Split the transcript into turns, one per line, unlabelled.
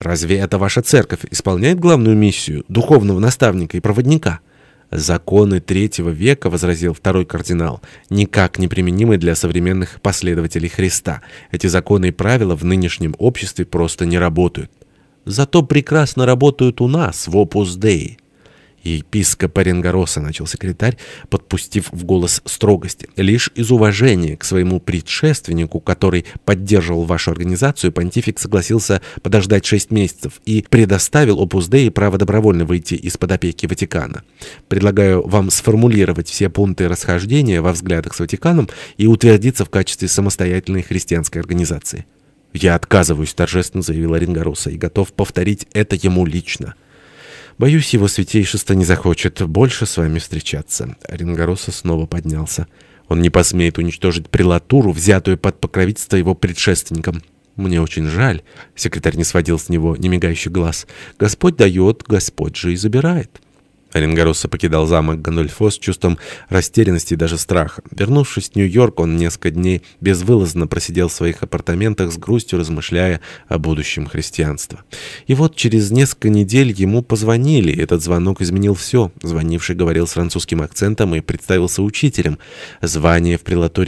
Разве эта ваша церковь исполняет главную миссию духовного наставника и проводника? Законы третьего века, возразил второй кардинал, никак не применимы для современных последователей Христа. Эти законы и правила в нынешнем обществе просто не работают. Зато прекрасно работают у нас в Opus Dei. Епископ Оренгороса, начал секретарь, подпустив в голос строгости. Лишь из уважения к своему предшественнику, который поддерживал вашу организацию, понтифик согласился подождать шесть месяцев и предоставил Опус Деи право добровольно выйти из-под опеки Ватикана. Предлагаю вам сформулировать все пункты расхождения во взглядах с Ватиканом и утвердиться в качестве самостоятельной христианской организации. «Я отказываюсь», — торжественно заявил Оренгороса, — «и готов повторить это ему лично». Боюсь, его святейшество не захочет больше с вами встречаться. Оренгороса снова поднялся. Он не посмеет уничтожить прелатуру, взятую под покровительство его предшественникам. Мне очень жаль. Секретарь не сводил с него немигающий глаз. Господь дает, Господь же и забирает. Оренгороса покидал замок Гандольфо с чувством растерянности и даже страха. Вернувшись в Нью-Йорк, он несколько дней безвылазно просидел в своих апартаментах с грустью, размышляя о будущем христианства. И вот через несколько недель ему позвонили. Этот звонок изменил все. Звонивший говорил с французским акцентом и представился учителем. Звание в прелаторе